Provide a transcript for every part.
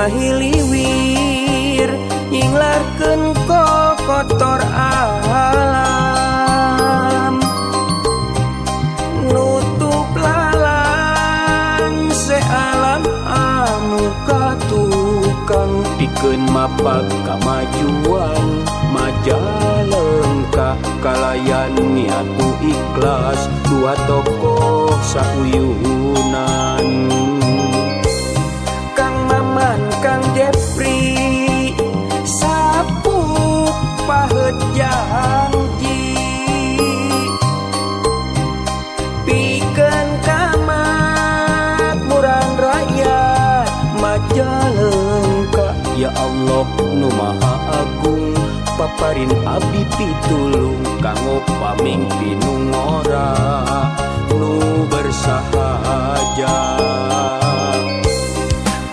mahiliwir Yinglarken ko kotor alam. Nutup lalang se alam anu katukang. Piken mapak kamajuan majalengka Kalayan niatu ikhlas. Dua tokoh sauyunan. Ya Allah nu maha agung paparin abdi pitulung kanggo pamingpin nu nu bersahaja.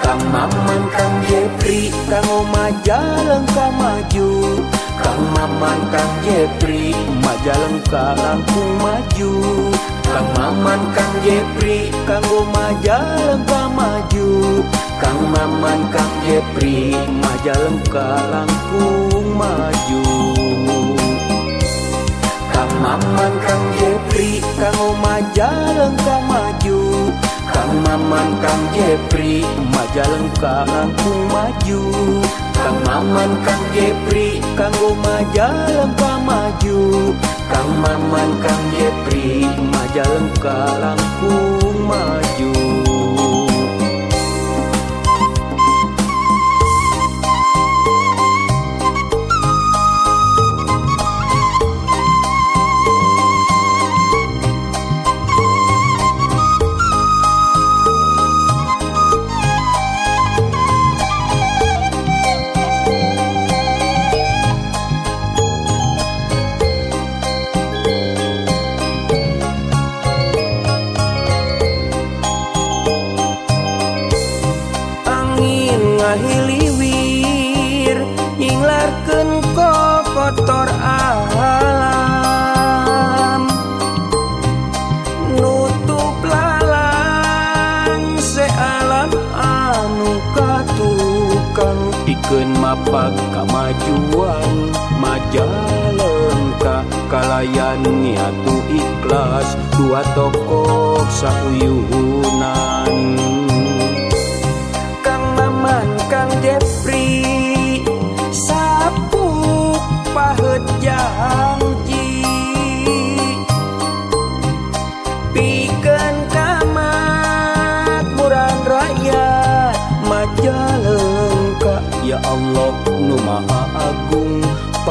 Kang Maman Kang Jepri Kang Majalengka maju Kang Maman Kang Jepri Majalengka langkung maju Kang Maman Kang Jepri Kang Majalengka maju. Kang Maman Kang Jepri Majalengka langkung maju Kang Maman Kang Jepri Kang Majalengka maju. Kang Maman Kang Jepri Majalengka langkung maju Kang Maman Kang Jepri Kang Majalengka maju Kang Maman Kang Jepri Majalengka langkung maju mapak kamajuan majalengka kalayan niatu ikhlas. Dua tokoh sauyunan Kang Maman Kang Jeffrey sapuk pahet janji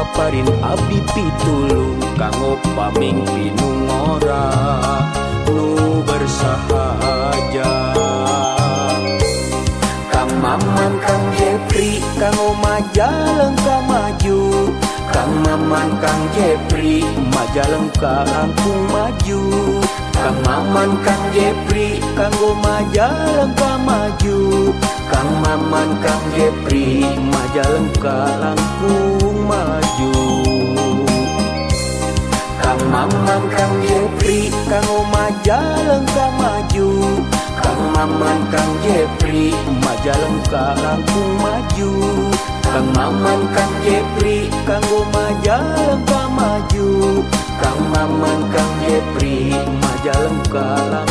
paparin abdi pitulung kanggo pamingpin nu ngora nu bersahaja. Kang Maman Kang Jepri Kang Majalengka maju. Kang Maman Kang Jepri Majalengka langkung maju. Kang Maman Kang Jepri Kang Majalengka maju Kang Maman Kang Jepri Majalengka langkung maju. Kang Maman Kang Jepri Kang Majalengka maju. Kang Maman Kang Jepri Majalengka langkung maju. Kang Maman Kang Jepri Kang Majalengka maju. Kang Maman Kang Jepri Majalengka langkung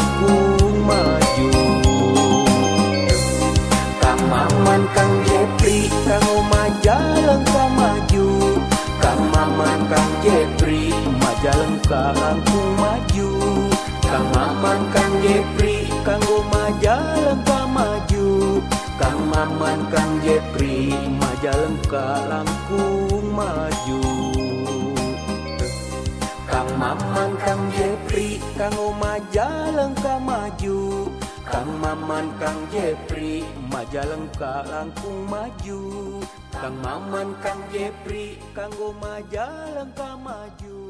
Langkung maju Kang Maman Kang Jepri Kang Majalengka maju. Kang Maman Kang Jepri Majalengka langkung maju. Kang Maman Kang Jepri Kang Majalengka maju. Kang Maman Kang Jepri Majalengka langkung maju. Kang Maman Kang Jepri Kang Majalengka maju